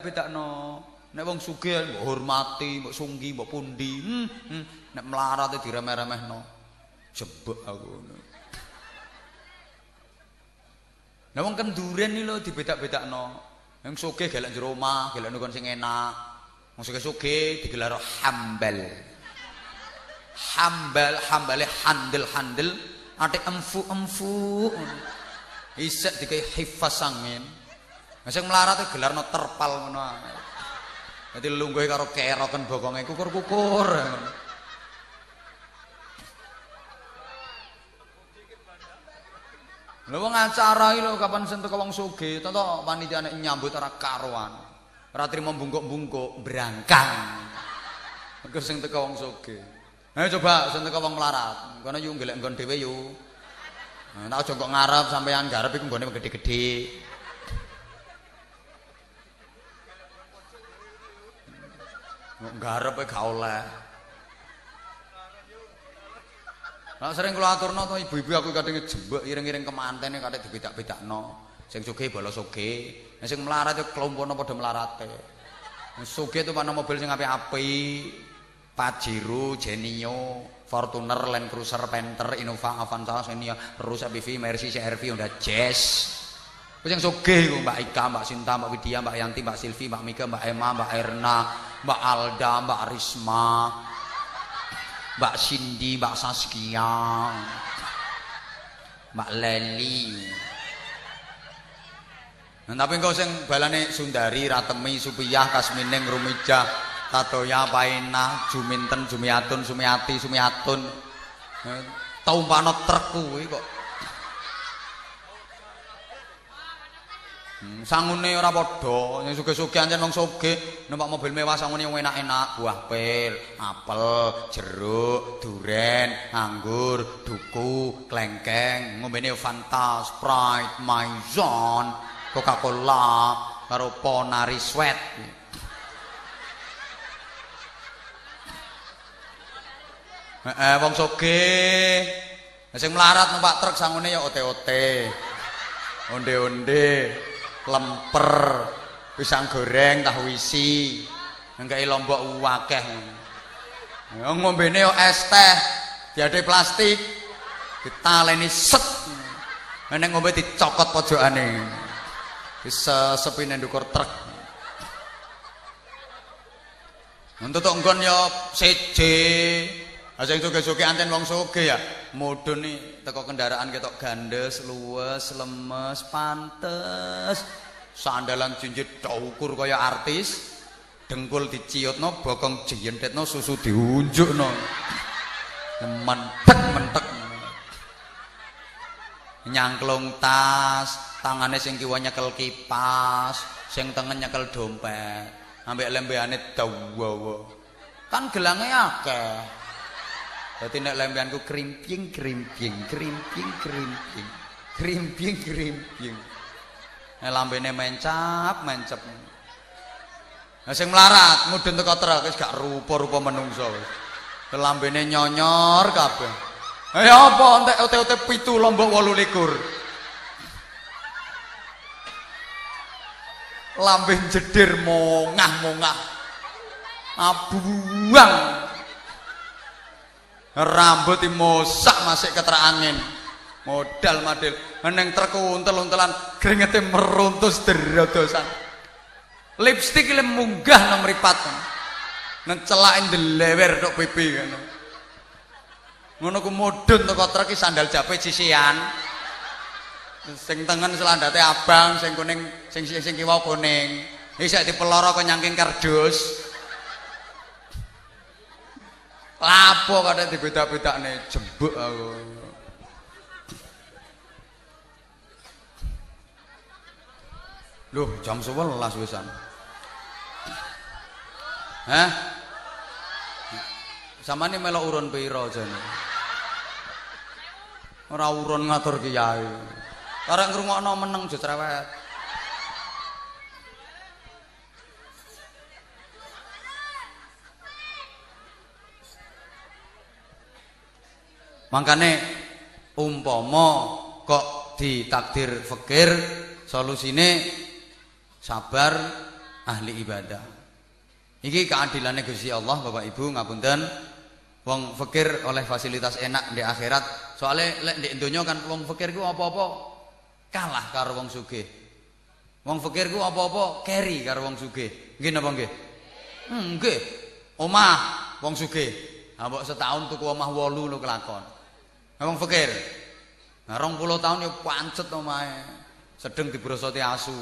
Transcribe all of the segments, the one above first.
bedakno. Nek wong sugih mbok hormati, mbok sunggi, mbok pundi. Hmm, hmm. Nek melarat diremeh-remehno. Jebek aku ngono. Lah wong kenduren iki lho dibedak-bedakno. Yang sugih gelek jero omah, gelek nukon sing enak. Wong sugih-sugih digelar hambal. Hambal, hambale handel-handel, ate emfu-emfu. Isek dikai hifas angin. Sing melarat gelarno terpal ngono. Dadi lungguhe karo keroken bokonge kukur-kukur. Lha wong acara iki lho kapan sing teko wong sugih, toto panitia nek nyambut ora karuan. Ora trimo bungkuk-bungkuk, brangkang. Mergo sing teko wong sugih. Ayo coba sing teko wong melarat. Kono yo golek nggon dhewe yo. Nah, tak aja kok ngarep sampean garep iku nggone gede-gede. Garep gak oleh. Nah, sering kula aturno to ibu-ibu aku kadang jembek iring-iring kemantene kadang dibedak-bedakno. Sing sugih bolos sugih, nah, sing melarat yo kelompono padha melarate. Sugih itu mana mobil sing apik-apik. Pajero, Genio, Fortuner, Land Cruiser, Panther, Innova, Avanza, Xenia, Rusa, BV, Mercy, CRV, Honda Jazz. Wis sing sugih iku Mbak Ika, Mbak Sinta, Mbak Widya, Mbak Yanti, Mbak Silvi, Mbak Mika, Mbak Emma, Mbak Erna, Mbak Alda, Mbak Risma, Mbak Cindy, Mbak Saskia, Mbak Leli. Nah, tapi engkau sing balane Sundari, Ratemi, Supiyah, Kasmining, Rumijah, Tatoya, Paina, Juminten, Jumiatun, Sumiati, Sumiatun. Eh, Taumpano truk kuwi kok. Hmm, sangune ora padha, sing sugih-sugih ancen wong sugih, numpak mobil mewah sangune enak-enak, buah pil, apel, jeruk, duren, anggur, duku, klengkeng, ngombene Fanta, Sprite, Maison, Coca-Cola, karo Ponari Sweat. Eh, wong sugih. Sing melarat numpak truk sangune ya ote-ote. Onde-onde, lemper, pisang goreng, tahu isi. Engke lombok akeh. Ya ngombene yo es teh, diade plastik. Ditaleni set. Nek ngombe dicokot. Bisa sepine ndukur truk. Untuk nggon yo seje. Lah sing sugih-sugih anten wong sugih ya, mudhun nih teko kendaraan ketok gandes, luwes, lemes, pantes. Sandalan jinjit daukur kaya artis. Dengkul diciutno, bokong jentetno, susu diunjukno. Mentek mentek. Nyangklung tas, tangane sing kiwa nyekel kipas, sing tengen nyekel dompet. Ambek lembehane dawa. Kan gelange akeh. Dadi nek lempeanku krimping krimping krimping krimping krimping krimping. Nek lambene mencap mencep. Nah sing melarat mudhun teko truk wis gak rupa-rupa menungso wis. Lambene nyonyor kabeh. Eh apa entek ote-ote pitu lombok 28. Lambe jedir mongah-mongah. Abuang. Rambut mosak masih keterak angin. Modal madil. Neng truk untel-untelan keringete meruntus derodosan. Lipstik ile munggah nang mripat nang celakin delewer tok pipi ngono ngono ku mudhun teko truk sandal jape sisian. Sing tengen selandate abang sing kuning sing sing kiwa kuning. Isek dipeloro kok nyangking kardus Lapo kadang dibeda-beda nih jembek aku. Loh, jam 11 wisan. Hah? Sama ini melok urun piro jane. Ora urun ngatur kiai. Karek ngrungokno meneng jo cerewet. Makane umpama kok ditakdir fakir solusine sabar ahli ibadah. Iki keadilannya Gusti Allah Bapak Ibu ngapunten. Wong fakir oleh fasilitas enak di akhirat. Soalnya lek di donya kan wong fakir ku apa-apa kalah karo wong sugih. Wong fakir ku apa-apa keri karo wong sugih. Nggih napa nggih? Hmm, nggih. Omah wong sugih. Mbok setahun tuku omah 8 lho kelakon. Wong fakir. Nah 20 tahun ya pancet omahe. Sedeng dibrosoti asu.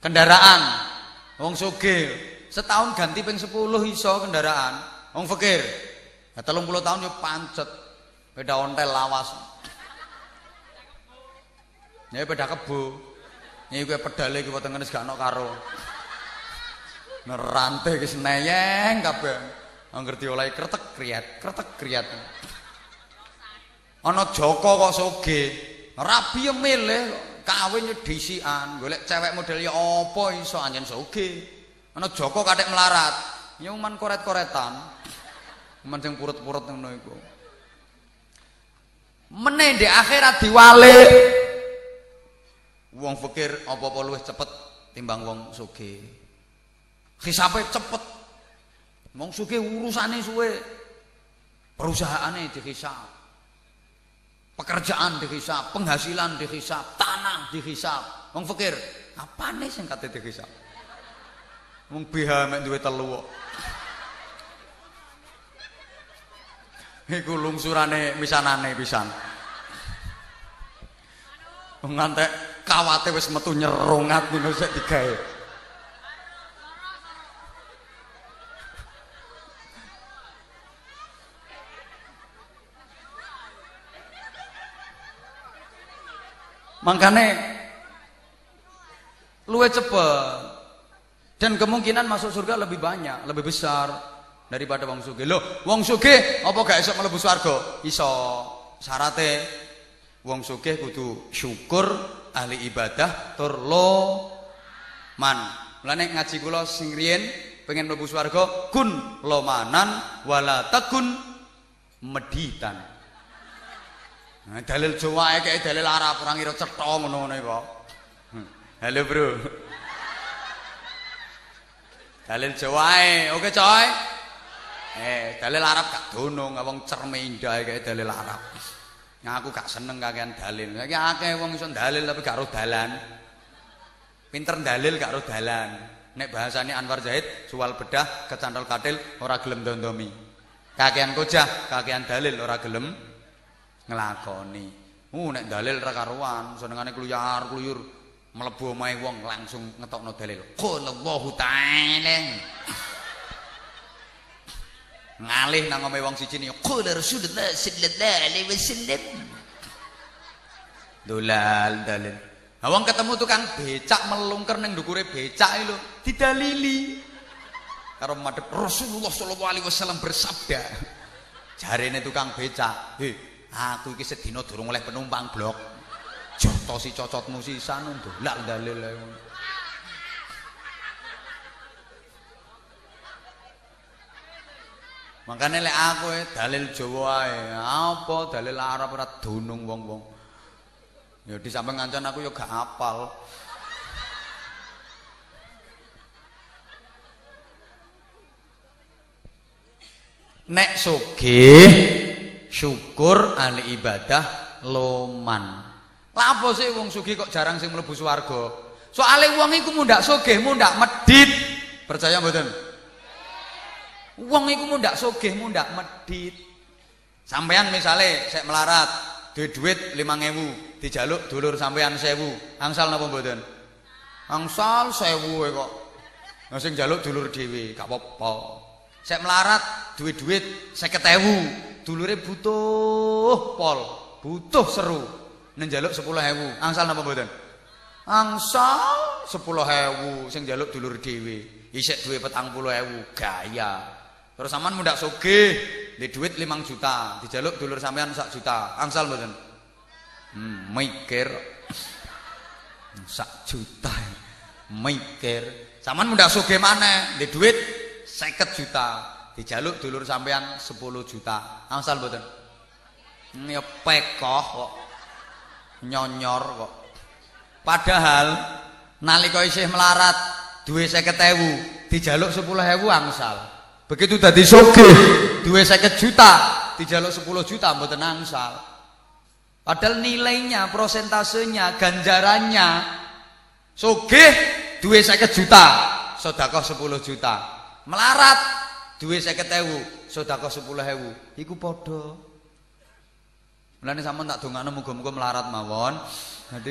Kendaraan wong sugih setahun ganti ping 10 iso kendaraan. Wong fakir. Ya 30 tahun ya pancet. Beda ontel lawas. Ya beda kebo. Ini gue pedale wetenge wis gak ono karo. Nerante iki seneyeng kabeh. Angger diolehi kretek kriat, kretek kriat. Ana Joko kok soge. Rabi yo milih kawin yo disikan. Golek cewek model ya apa iso anjen soge. Ana Joko kathek melarat. Ya uman koret-koretan. Uman sing purut-purut ngono iku. Meneh di akhirat diwalik. Wong fakir apa-apa luwih cepet timbang wong sugih. Hisape cepet. Wong sugih urusane suwe. Perusahaane dihisab. Pekerjaan dihisab, penghasilan dihisab, tanah dihisab. Wong fakir, apane sing kate dihisab? Wong BH mek duwe telu kok. Iku lungsurane misanane pisan. Ngantek kawate wis metu nyerungat ngono sik digawe. Makanya luwe cepet dan kemungkinan masuk surga lebih banyak, lebih besar daripada wong sugih. Loh, wong sugih apa gak iso mlebu swarga? Iso. Syarate wong sugih kudu syukur, ahli ibadah, tur man. Mulane ngaji kula sing riyen pengen mlebu swarga kun lomanan wala takun meditan. Nah, dalil Jawa kayak dalil Arab orang ngira cetha ngono-ngono kok. Halo, Bro. Dalil Jawa oke coy. Eh, dalil Arab gak dunung, wong cerme indah kayak dalil Arab. Nah, aku gak seneng kakean dalil. Saiki akeh wong iso dalil tapi gak ro dalan. Pinter dalil gak ro dalan. Nek bahasane Anwar Zaid, suwal bedah kecantol katil ora gelem dondomi. Kakean kojah, kakean dalil ora gelem nglakoni. Uh nek dalil ra karuan, senengane kluyar-kluyur mlebu omahe wong langsung ngetokno dalil. Qulullahu ta'ala. Ngalih nang omahe wong siji niku qul Rasulullah sallallahu alaihi wasallam. Dolal dalil. Wong ketemu tukang becak melungker ning ndukure becak lho, didalili. Karo madhep Rasulullah sallallahu alaihi wasallam bersabda. Jarene tukang becak, "Heh, Aku iki sedina durung oleh penumpang blok. Jotosi cocotmu sisan ndolak dalil. Makane lek aku e dalil Jawa ae, apa dalil Arab ora dunung wong-wong. Ya di samping ngancen aku ya gak apal. Nek sugih syukur ahli ibadah loman. Lah apa sih wong sugih kok jarang sing mlebu swarga? Soale wong iku mundak sugih, mundak medit. Percaya mboten? Wong iku mundak sugih, mundak medit. Sampean misale sek melarat, duwe duit 5000, dijaluk dulur sampean 1000. Angsal napa mboten? Angsal 1000 kok. Sing jaluk dulur dhewe, gak apa-apa. Sek melarat duwe duit 50000. Dulure butuh pol, butuh seru. Nek njaluk 10.000, angsal napa mboten? Angsal 10.000 sing njaluk dulur dhewe. Isik duwe 40.000, gaya. Terus sampean mundak sugih, di duit 5 juta, dijaluk dulur sampean 1 juta. Angsal mboten? Hmm, mikir. 1 juta. Mikir. Sampean mundak sugih maneh, di duit 50 juta. Dijaluk dulur sampean 10 juta. Angsal mboten? Ya pekoh kok. Nyonyor kok. Padahal nalika isih melarat duwe 50.000 dijaluk 10.000 angsal begitu dadi sugih duwe 50 juta dijaluk 10 juta mboten angsal padahal nilainya prosentasenya ganjarannya sugih duwe 50 juta sedekah 10 juta melarat duwe 50.000 sedekah 10.000 iku padha Mulane sampean tak dongakno muga-muga melarat mawon. Nanti